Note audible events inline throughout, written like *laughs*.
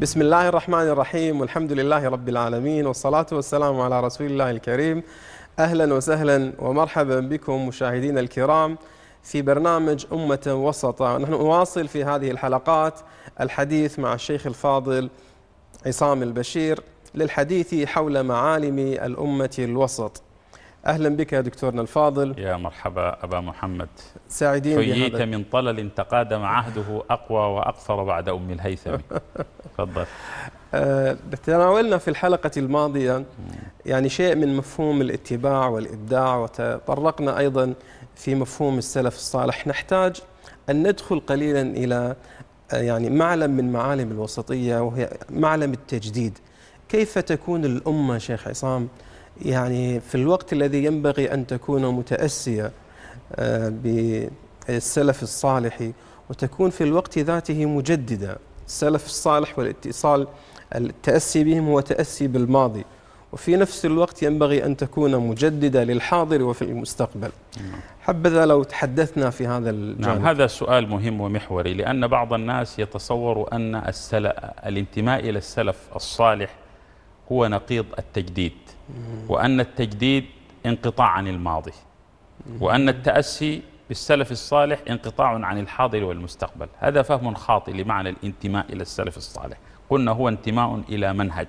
بسم الله الرحمن الرحيم والحمد لله رب العالمين والصلاة والسلام على رسول الله الكريم أهلا وسهلا ومرحبا بكم مشاهدينا الكرام في برنامج أمة وسطة نحن نواصل في هذه الحلقات الحديث مع الشيخ الفاضل عصام البشير للحديث حول معالم الأمة الوسط أهلا بك يا دكتورنا الفاضل. يا مرحبا أبا محمد. سعيدين حييت من طلل تقادم عهده أقوى وأقصر بعد أم الهيثم. *laughs* تفضل. آه، تناولنا في الحلقة الماضية يعني شيء من مفهوم الاتباع والإبداع وتطرقنا أيضا في مفهوم السلف الصالح. نحتاج أن ندخل قليلا إلى آه، يعني معلم من معالم الوسطية وهي معلم التجديد. كيف تكون الأمة شيخ عصام يعني في الوقت الذي ينبغي أن تكون متأسية آه، بالسلف الصالح وتكون في الوقت ذاته مجددة. السلف الصالح والاتصال التأسي بهم هو تأسي بالماضي. وفي نفس الوقت ينبغي أن تكون مجددة للحاضر وفي المستقبل. حبذا لو تحدثنا في هذا الجانب. نعم هذا سؤال مهم ومحوري لأن بعض الناس يتصور أن السل... الانتماء إلى السلف الصالح هو نقيض التجديد وأن التجديد انقطاع عن الماضي وأن التأسي بالسلف الصالح انقطاع عن الحاضر والمستقبل. هذا فهم خاطئ لمعنى الانتماء إلى السلف الصالح. قلنا هو انتماء إلى منهج.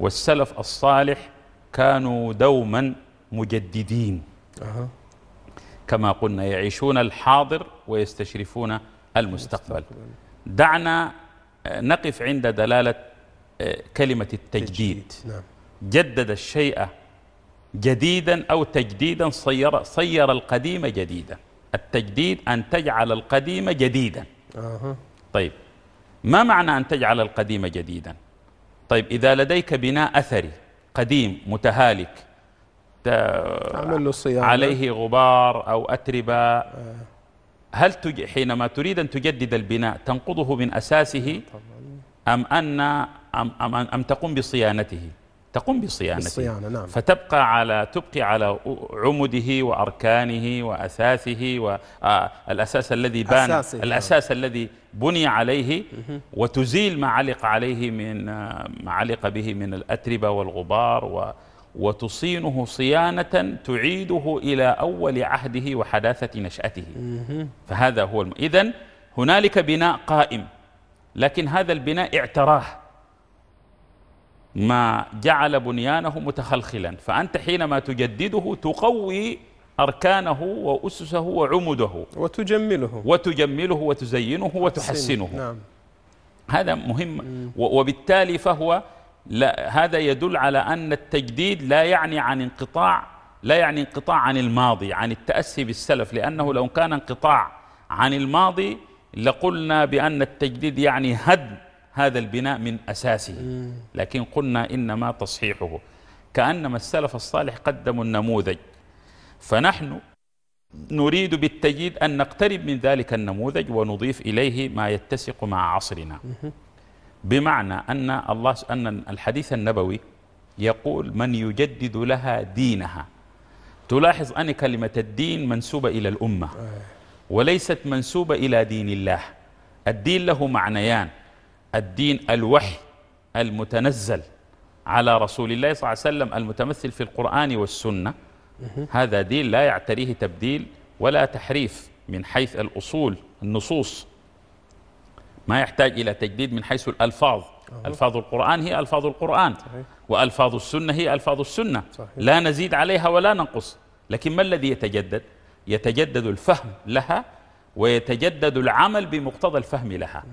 والسلف الصالح كانوا دوما مجددين. أها. كما قلنا يعيشون الحاضر ويستشرفون المستقبل. دعنا نقف عند دلالة كلمة التجديد. نعم. جدد الشيء جديدا أو تجديدا صير, صير القديم جديدا. التجديد أن تجعل القديم جديدا. طيب ما معنى أن تجعل القديم جديدا؟ طيب إذا لديك بناء أثري قديم متهالك له صيانة. عليه غبار أو أتربة هل تج... حينما تريد أن تجدد البناء تنقضه من أساسه؟ أم أن أم, أم, أم تقوم بصيانته. تقوم بصيانته. الصيانة نعم. فتبقى على تبقي على عمده وأركانه واثاثه والاساس الذي بان أساسه، نعم. الأساس الذي بني عليه وتزيل ما علق عليه من ما علق به من الأتربة والغبار و وتصينه صيانة تعيده إلى أول عهده وحداثة نشأته. فهذا هو الم... اذا هنالك بناء قائم لكن هذا البناء اعتراه. ما جعل بنيانه متخلخلا. فأنت حينما تجدده تقوي أركانه وأسسه وعمده. وتجمله. وتجمله وتزينه وتحسنه. نعم. هذا مهم. وبالتالي فهو لا هذا يدل على أن التجديد لا يعني عن انقطاع لا يعني انقطاع عن الماضي عن التأسي بالسلف. لأنه لو كان انقطاع عن الماضي لقلنا بأن التجديد يعني هدم هذا البناء من أساسه. لكن قلنا إنما تصحيحه. كأنما السلف الصالح قدموا النموذج. فنحن نريد بالتجديد أن نقترب من ذلك النموذج ونضيف إليه ما يتسق مع عصرنا. بمعنى أن الله أن الحديث النبوي يقول من يجدد لها دينها. تلاحظ أن كلمة الدين منسوبة إلى الأمة. وليست منسوبة إلى دين الله. الدين له معنيان. الدين الوحي المتنزل على رسول الله صلى الله عليه وسلم المتمثل في القرآن والسنة. هذا دين لا يعتريه تبديل ولا تحريف من حيث الأصول النصوص. ما يحتاج إلى تجديد من حيث الألفاظ. ألفاظ القرآن هي ألفاظ القرآن صحيح. وألفاظ السنة هي ألفاظ السنة. صحيح. لا نزيد عليها ولا ننقص. لكن ما الذي يتجدد؟ يتجدد الفهم لها ويتجدد العمل بمقتضى الفهم لها.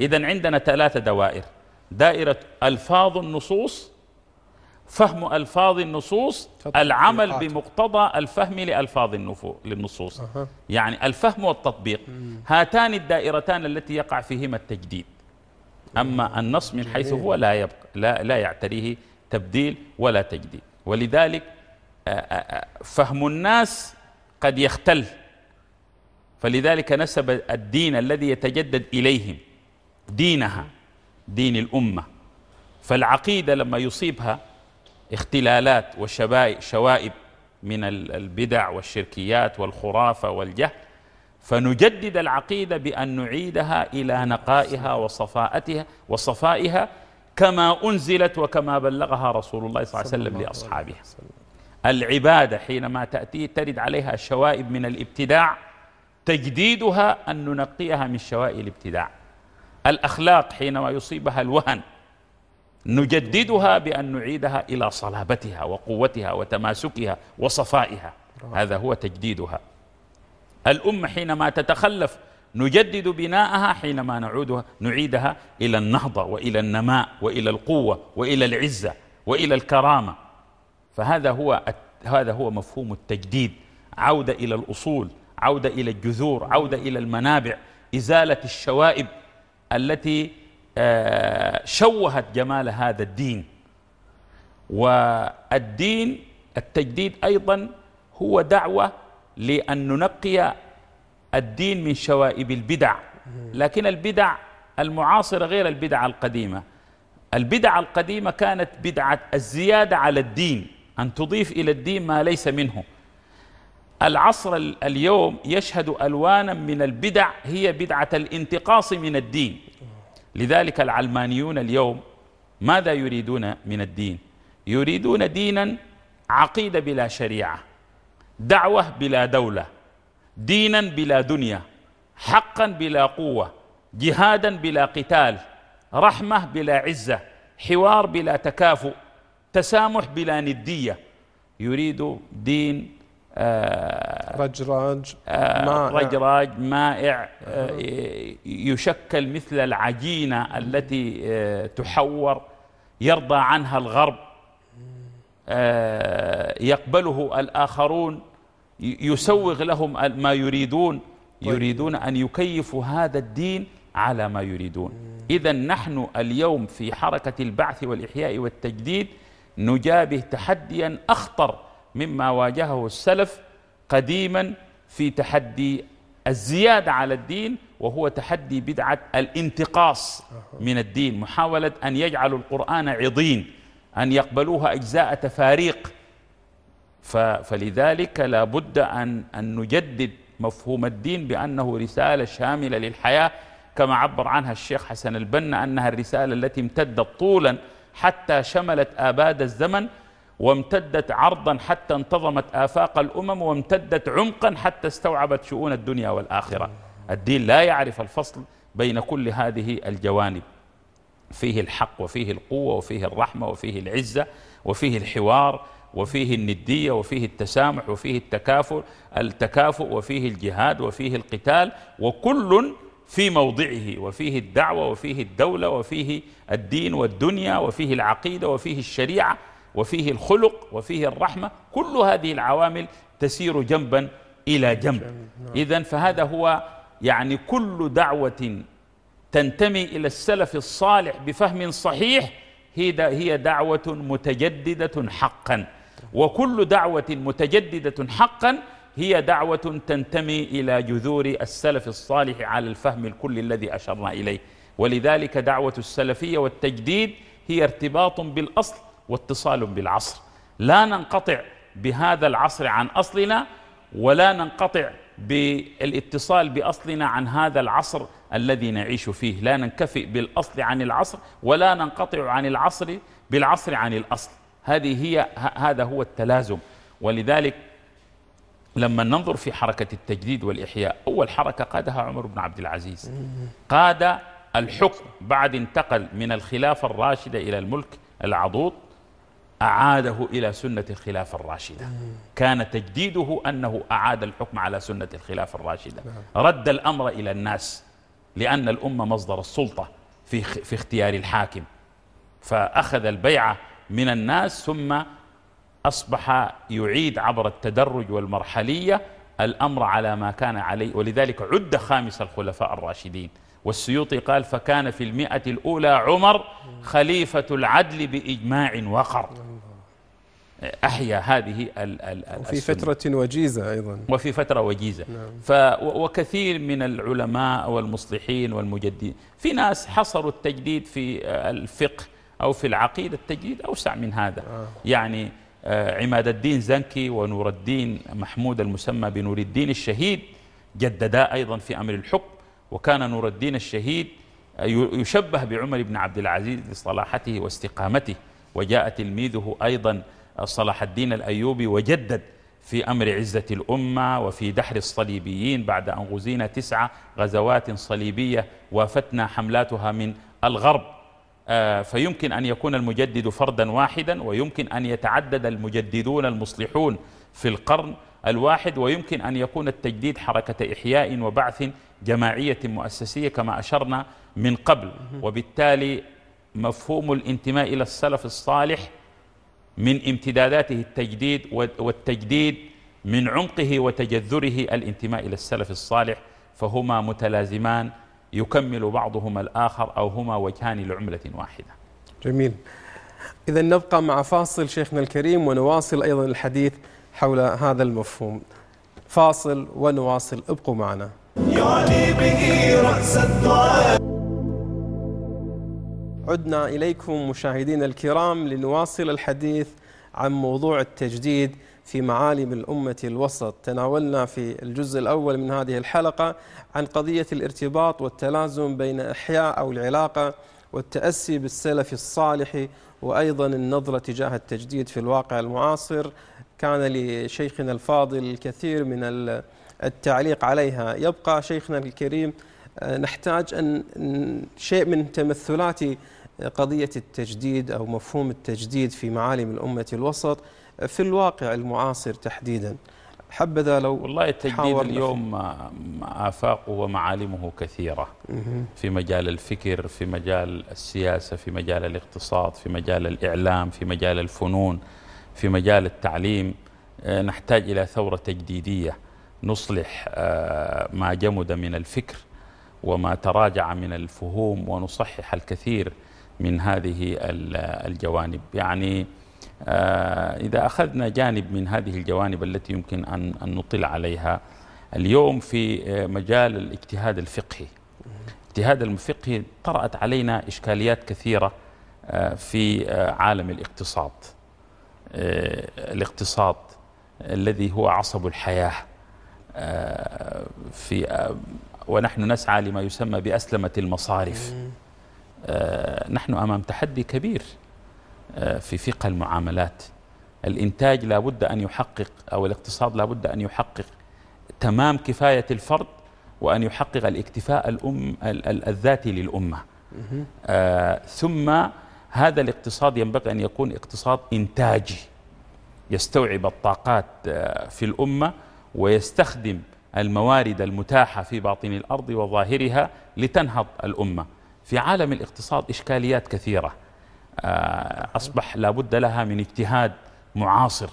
إذا عندنا ثلاثة دوائر. دائرة ألفاظ النصوص فهم ألفاظ النصوص. العمل بمقتضى الفهم لألفاظ للنصوص. أها. يعني الفهم والتطبيق. هاتان الدائرتان التي يقع فيهما التجديد. أما النص من حيث هو لا يبقى لا, لا يعتريه تبديل ولا تجديد. ولذلك فهم الناس قد يختل. فلذلك نسب الدين الذي يتجدد إليهم. دينها دين الأمة. فالعقيدة لما يصيبها اختلالات وشوائب شوائب من ال- البدع والشركيات والخرافة والجهل فنجدد العقيدة بأن نعيدها إلى نقائها وصفاءتها وصفائها كما أنزلت وكما بلغها رسول الله صلى الله عليه وسلم لأصحابه العبادة حينما تأتي ترد عليها شوائب من الابتداع تجديدها أن ننقيها من شوائب الابتداع. الأخلاق حينما يصيبها الوهن نجددها بأن نعيدها إلى صلابتها وقوتها وتماسكها وصفائها. هذا هو تجديدها. الأمة حينما تتخلف نجدد بناءها حينما نعودها نعيدها إلى النهضة وإلى النماء وإلى القوة وإلى العزة وإلى الكرامة. فهذا هو هذا هو مفهوم التجديد. عودة إلى الأصول عودة إلى الجذور عودة إلى المنابع. إزالة الشوائب التي آه، شوهت جمال هذا الدين. والدين التجديد أيضا هو دعوة لأن ننقي الدين من شوائب البدع. لكن البدع المعاصرة غير البدع القديمة. البدع القديمة كانت بدعة الزيادة على الدين أن تضيف إلى الدين ما ليس منه. العصر اليوم يشهد ألوانا من البدع هي بدعة الانتقاص من الدين. لذلك العلمانيون اليوم ماذا يريدون من الدين؟ يريدون دينا عقيدة بلا شريعة دعوة بلا دولة دينا بلا دنيا حقا بلا قوة جهادا بلا قتال رحمة بلا عزة حوار بلا تكافؤ تسامح بلا ندية. يريد دين رجراج آه مائع. رجراج مائع آه يشكل مثل العجينة التي آه تحور يرضى عنها الغرب. آه يقبله الآخرون يسوغ لهم ما يريدون. طيب. يريدون أن يكيفوا هذا الدين على ما يريدون. إذا نحن اليوم في حركة البعث والإحياء والتجديد نجابه تحديا أخطر مما واجهه السلف قديما في تحدي الزيادة على الدين وهو تحدي بدعة الانتقاص من الدين محاولة أن يجعلوا القرآن عضين أن يقبلوها أجزاء تفاريق. فلذلك لا بد أن, أن نجدد مفهوم الدين بأنه رسالة شاملة للحياة كما عبر عنها الشيخ حسن البنا أنها الرسالة التي امتدت طولا حتى شملت آباد الزمن. وامتدت عرضا حتى انتظمت آفاق الأمم وامتدت عمقا حتى استوعبت شؤون الدنيا والآخرة. الدين لا يعرف الفصل بين كل هذه الجوانب. فيه الحق وفيه القوة وفيه الرحمة وفيه العزة وفيه الحوار وفيه الندية وفيه التسامح وفيه التكافؤ التكافؤ وفيه الجهاد وفيه القتال وكل في موضعه وفيه الدعوة وفيه الدولة وفيه الدين والدنيا وفيه العقيدة وفيه الشريعة وفيه الخلق وفيه الرحمة كل هذه العوامل تسير جنبا إلى جنب. نعم. إذا فهذا هو يعني كل دعوة تنتمي إلى السلف الصالح بفهم صحيح هي دعوة متجددة حقا. وكل دعوة متجددة حقا هي دعوة تنتمي إلى جذور السلف الصالح على الفهم الكل الذي أشرنا إليه. ولذلك دعوة السلفية والتجديد هي ارتباط بالأصل واتصال بالعصر. لا ننقطع بهذا العصر عن أصلنا ولا ننقطع بالاتصال بأصلنا عن هذا العصر الذي نعيش فيه. لا ننكفئ بالأصل عن العصر ولا ننقطع عن العصر بالعصر عن الأصل. هذه هي هذا هو التلازم. ولذلك لما ننظر في حركة التجديد والإحياء أول حركة قادها عمر بن عبد العزيز. قاد الحكم بعد انتقل من الخلافة الراشدة إلى الملك العضوض أعاده إلى سنة الخلافة الراشدة. كان تجديده أنه أعاد الحكم على سنة الخلافة الراشدة. نعم. رد الأمر إلى الناس لأن الأمة مصدر السلطة في, في اختيار الحاكم. فأخذ البيعة من الناس ثم أصبح يعيد عبر التدرج والمرحلية الأمر على ما كان عليه. ولذلك عد خامس الخلفاء الراشدين. والسيوطي قال فكان في المئة الأولى عمر خليفة العدل بإجماع وقر. أحيا هذه ال ال وفي فترة وجيزة أيضا وفي فترة وجيزة نعم. ف وكثير من العلماء والمصلحين والمجددين في ناس حصروا التجديد في الفقه أو في العقيدة التجديد أوسع من هذا آه. يعني آه، عماد الدين زنكي ونور الدين محمود المسمى بنور الدين الشهيد جددا أيضا في أمر الحكم وكان نور الدين الشهيد يشبه بعمر بن عبد العزيز لصلاحته واستقامته وجاء تلميذه أيضا صلاح الدين الأيوبي وجدد في أمر عزة الأمة وفي دحر الصليبيين بعد أن غزينا تسعة غزوات صليبية وافتنا حملاتها من الغرب. آه، فيمكن أن يكون المجدد فردا واحدا ويمكن أن يتعدد المجددون المصلحون في القرن الواحد ويمكن أن يكون التجديد حركة إحياء وبعث جماعية مؤسسية كما أشرنا من قبل. وبالتالي مفهوم الانتماء إلى السلف الصالح من امتداداته التجديد والتجديد من عمقه وتجذره الانتماء إلى السلف الصالح فهما متلازمان يكمل بعضهما الآخر أو هما وجهان لعملة واحدة. جميل. إذا نبقى مع فاصل شيخنا الكريم ونواصل أيضا الحديث حول هذا المفهوم. فاصل ونواصل ابقوا معنا. يعني به رأس الدعاء عدنا إليكم مشاهدينا الكرام لنواصل الحديث عن موضوع التجديد في معالم الأمة الوسط. تناولنا في الجزء الأول من هذه الحلقة عن قضية الارتباط والتلازم بين إحياء أو العلاقة والتأسي بالسلف الصالح وأيضا النظرة تجاه التجديد في الواقع المعاصر. كان لشيخنا الفاضل الكثير من التعليق عليها. يبقى شيخنا الكريم آه، نحتاج أن شيء من تمثلات قضية التجديد أو مفهوم التجديد في معالم الأمة الوسط في الواقع المعاصر تحديدا. حبذا لو والله التجديد اليوم آفاقه ومعالمه كثيرة. في مجال الفكر في مجال السياسة في مجال الاقتصاد في مجال الإعلام في مجال الفنون في مجال التعليم آه، نحتاج إلى ثورة تجديدية نصلح آه، ما جمد من الفكر وما تراجع من الفهوم ونصحح الكثير من هذه الجوانب. يعني آه، إذا أخذنا جانب من هذه الجوانب التي يمكن أن نطل عليها اليوم في مجال الاجتهاد الفقهي. الاجتهاد الفقهي طرأت علينا إشكاليات كثيرة في عالم الاقتصاد. الاقتصاد الذي هو عصب الحياة. آه، في آه، ونحن نسعى لما يسمى بأسلمة المصارف. آه، نحن أمام تحدي كبير في فقه المعاملات. الإنتاج لابد أن يحقق أو الاقتصاد لابد أن يحقق تمام كفاية الفرد وأن يحقق الاكتفاء الأم الذاتي للأمة. ثم هذا الاقتصاد ينبغي أن يكون اقتصاد إنتاجي. يستوعب الطاقات في الأمة ويستخدم الموارد المتاحة في باطن الأرض وظاهرها لتنهض الأمة. في عالم الاقتصاد إشكاليات كثيرة. آه، أصبح لابد لها من اجتهاد معاصر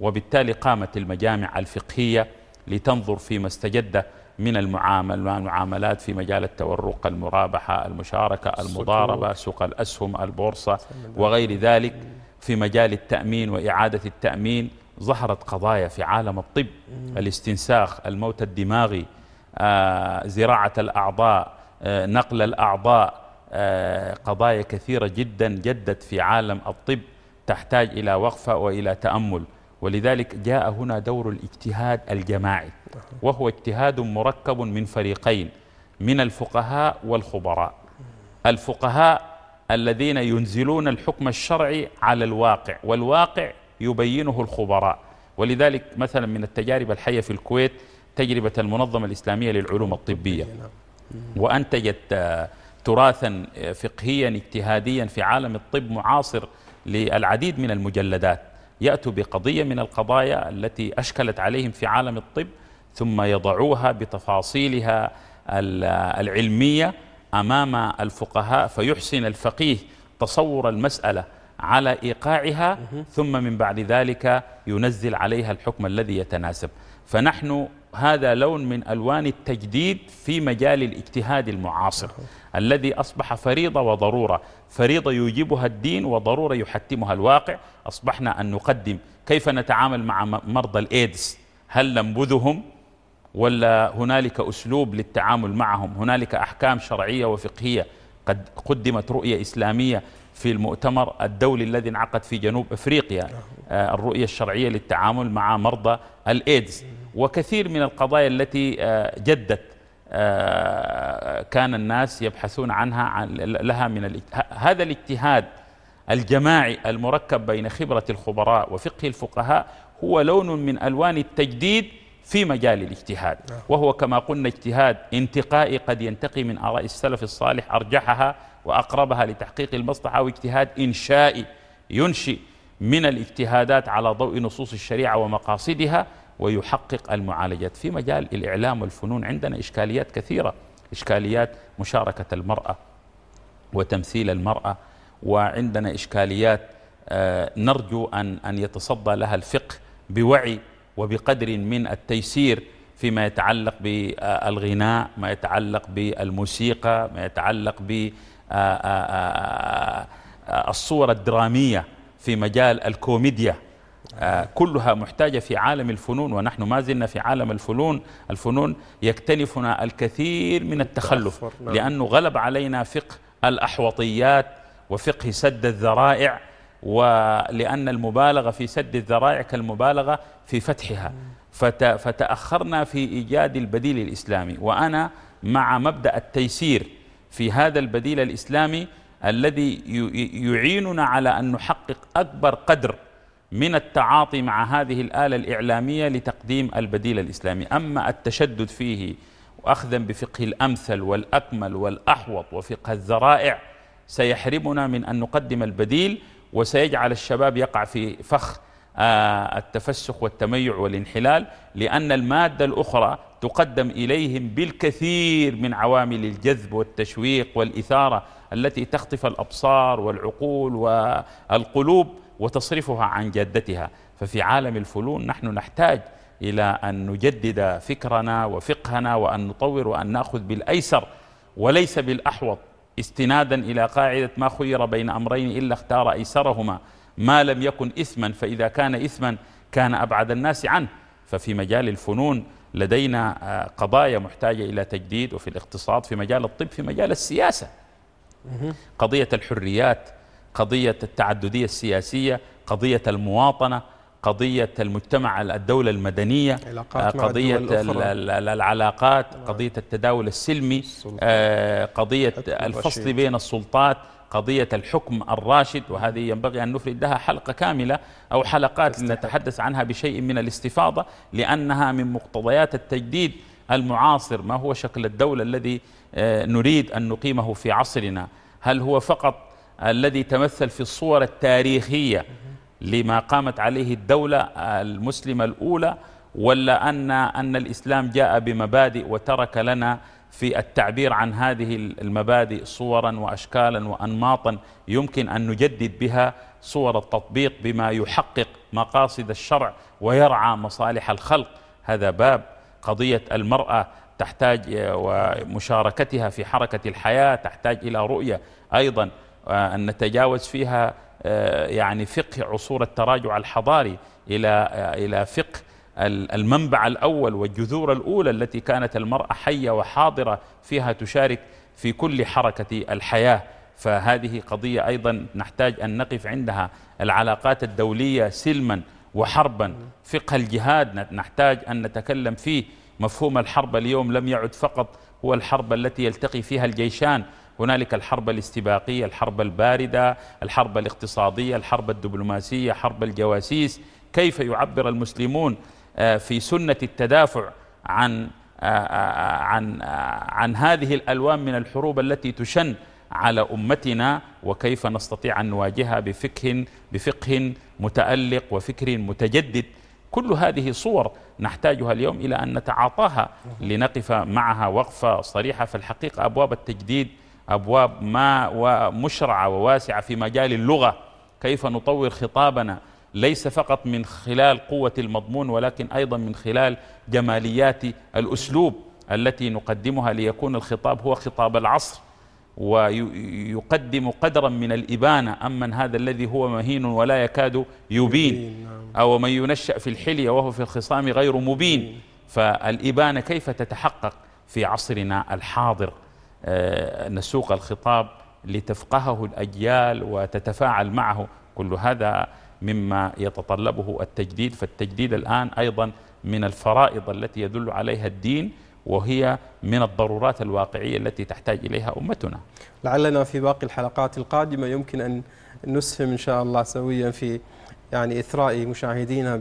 وبالتالي قامت المجامع الفقهية لتنظر فيما استجد من المعامل المعاملات في مجال التورق المرابحة المشاركة المضاربة سوق الأسهم البورصة وغير ذلك في مجال التأمين وإعادة التأمين ظهرت قضايا في عالم الطب الاستنساخ الموت الدماغي آه، زراعة الأعضاء نقل الأعضاء آه، قضايا كثيرة جدا جدت في عالم الطب تحتاج إلى وقفة وإلى تأمل. ولذلك جاء هنا دور الاجتهاد الجماعي وهو اجتهاد مركب من فريقين من الفقهاء والخبراء. الفقهاء الذين ينزلون الحكم الشرعي على الواقع والواقع يبينه الخبراء. ولذلك مثلا من التجارب الحية في الكويت تجربة المنظمة الإسلامية للعلوم الطبية. وأنتجت تراثا فقهيا اجتهاديا في عالم الطب معاصر للعديد من المجلدات. يأتوا بقضية من القضايا التي أشكلت عليهم في عالم الطب ثم يضعوها بتفاصيلها العلمية أمام الفقهاء فيحسن الفقيه تصور المسألة على إيقاعها ثم من بعد ذلك ينزل عليها الحكم الذي يتناسب. فنحن هذا لون من ألوان التجديد في مجال الاجتهاد المعاصر الذي أصبح فريضة وضرورة. فريضة يوجبها الدين وضرورة يحتمها الواقع. أصبحنا أن نقدم كيف نتعامل مع مرضى الإيدز؟ هل ننبذهم ولا هنالك أسلوب للتعامل معهم؟ هنالك أحكام شرعية وفقهية قد قدمت رؤية إسلامية في المؤتمر الدولي الذي انعقد في جنوب أفريقيا آه، الرؤية الشرعية للتعامل مع مرضى الإيدز. وكثير من القضايا التي آه، جدت آه، كان الناس يبحثون عنها عن لها من هذا الاجتهاد الجماعي المركب بين خبرة الخبراء وفقه الفقهاء هو لون من ألوان التجديد في مجال الاجتهاد نعم. وهو كما قلنا اجتهاد انتقائي قد ينتقي من آراء السلف الصالح أرجحها وأقربها لتحقيق المصلحة واجتهاد إنشائي ينشئ من الاجتهادات على ضوء نصوص الشريعة ومقاصدها ويحقق المعالجات. في مجال الإعلام والفنون عندنا إشكاليات كثيرة إشكاليات مشاركة المرأة وتمثيل المرأة وعندنا إشكاليات آه، نرجو أن أن يتصدى لها الفقه بوعي وبقدر من التيسير فيما يتعلق بالغناء ما يتعلق بالموسيقى ما يتعلق بالصور الدرامية في مجال الكوميديا. كلها محتاجة في عالم الفنون ونحن ما زلنا في عالم الفنون. الفنون يكتنفنا الكثير من التخلف نعم. لأنه غلب علينا فقه الأحوطيات وفقه سد الذرائع ولأن المبالغة في سد الذرائع كالمبالغة في فتحها. فتأخرنا في إيجاد البديل الإسلامي. وأنا مع مبدأ التيسير في هذا البديل الإسلامي الذي يعيننا على أن نحقق أكبر قدر من التعاطي مع هذه الآلة الإعلامية لتقديم البديل الإسلامي. أما التشدد فيه وأخذا بفقه الأمثل والأكمل والأحوط وفقه الذرائع سيحرمنا من أن نقدم البديل وسيجعل الشباب يقع في فخ آه، التفسخ والتميع والانحلال لأن المادة الأخرى تقدم إليهم بالكثير من عوامل الجذب والتشويق والإثارة التي تخطف الأبصار والعقول والقلوب. وتصرفها عن جادتها. ففي عالم الفنون نحن نحتاج إلى أن نجدد فكرنا وفقهنا وأن نطور وأن نأخذ بالأيسر وليس بالأحوط. استنادا إلى قاعدة ما خير بين أمرين إلا اختار أيسرهما. ما لم يكن إثما فإذا كان إثما كان أبعد الناس عنه. ففي مجال الفنون لدينا آه، قضايا محتاجة إلى تجديد وفي الاقتصاد في مجال الطب في مجال السياسة. قضية الحريات قضية التعددية السياسية قضية المواطنة قضية المجتمع الدولة المدنية آه، قضية العلاقات. قضية التداول السلمي آه، قضية الفصل بين السلطات قضية الحكم الراشد وهذه ينبغي أن نفرد لها حلقة كاملة أو حلقات نتحدث عنها بشيء من الاستفاضة لأنها من مقتضيات التجديد المعاصر ما هو شكل الدولة الذي آه، نريد أن نقيمه في عصرنا؟ هل هو فقط الذي تمثل في الصور التاريخية لما قامت عليه الدولة المسلمة الأولى ولا أن أن الإسلام جاء بمبادئ وترك لنا في التعبير عن هذه المبادئ صورا وأشكالا وأنماطا يمكن أن نجدد بها صور التطبيق بما يحقق مقاصد الشرع ويرعى مصالح الخلق. هذا باب قضية المرأة تحتاج ومشاركتها في حركة الحياة تحتاج إلى رؤية. أيضا أن نتجاوز فيها آه، يعني فقه عصور التراجع الحضاري إلى آه، إلى فقه المنبع الأول والجذور الأولى التي كانت المرأة حية وحاضرة فيها تشارك في كل حركة الحياة. فهذه قضية أيضا نحتاج أن نقف عندها. العلاقات الدولية سلما وحربا. فقه الجهاد نحتاج أن نتكلم فيه. مفهوم الحرب اليوم لم يعد فقط هو الحرب التي يلتقي فيها الجيشان هنالك الحرب الاستباقية الحرب الباردة الحرب الاقتصادية الحرب الدبلوماسية حرب الجواسيس. كيف يعبر المسلمون آه، في سنة التدافع عن آه، آه، عن عن هذه الألوان من الحروب التي تشن على أمتنا؟ وكيف نستطيع أن نواجهها بفقه بفقه متألق وفكر متجدد؟ كل هذه صور نحتاجها اليوم إلى أن نتعاطاها لنقف معها وقفة صريحة في الحقيقة أبواب التجديد أبواب ما ومشرعة وواسعة في مجال اللغة. كيف نطور خطابنا؟ ليس فقط من خلال قوة المضمون ولكن أيضا من خلال جماليات الأسلوب التي نقدمها ليكون الخطاب هو خطاب العصر ويقدم قدرا من الإبانة. أما هذا الذي هو مهين ولا يكاد يبين نعم. أو من ينشأ في الحلية وهو في الخصام غير مبين. فالإبانة كيف تتحقق في عصرنا الحاضر؟ نسوق الخطاب لتفقهه الأجيال وتتفاعل معه. كل هذا مما يتطلبه التجديد. فالتجديد الآن أيضا من الفرائض التي يدل عليها الدين وهي من الضرورات الواقعية التي تحتاج إليها أمتنا. لعلنا في باقي الحلقات القادمة يمكن أن نسهم إن شاء الله سويا في يعني إثراء مشاهدينا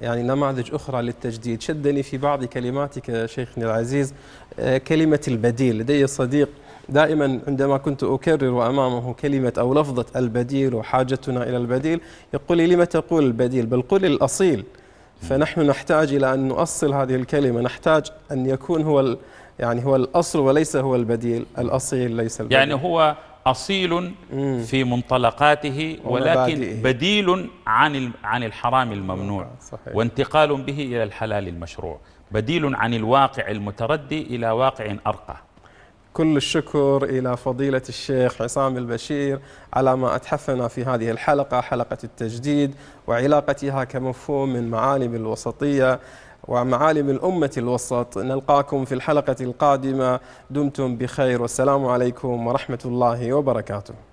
يعني نماذج أخرى للتجديد. شدني في بعض كلماتك شيخنا العزيز آه، كلمة البديل. لدي صديق دائما عندما كنت أكرر أمامه كلمة أو لفظة البديل وحاجتنا إلى البديل يقول لي لم تقول البديل بل قل الأصيل. فنحن نحتاج إلى أن نؤصل هذه الكلمة. نحتاج أن يكون هو يعني هو الأصل وليس هو البديل. الأصيل ليس البديل. يعني هو أصيل في منطلقاته ولكن بديل عن عن الحرام الممنوع صحيح. وانتقال به إلى الحلال المشروع. بديل عن الواقع المتردي إلى واقع أرقى. كل الشكر إلى فضيلة الشيخ عصام البشير على ما أتحفنا في هذه الحلقة حلقة التجديد وعلاقتها كمفهوم من معالم الوسطية. ومعالم الأمة الوسط. نلقاكم في الحلقة القادمة. دمتم بخير. والسلام عليكم ورحمة الله وبركاته.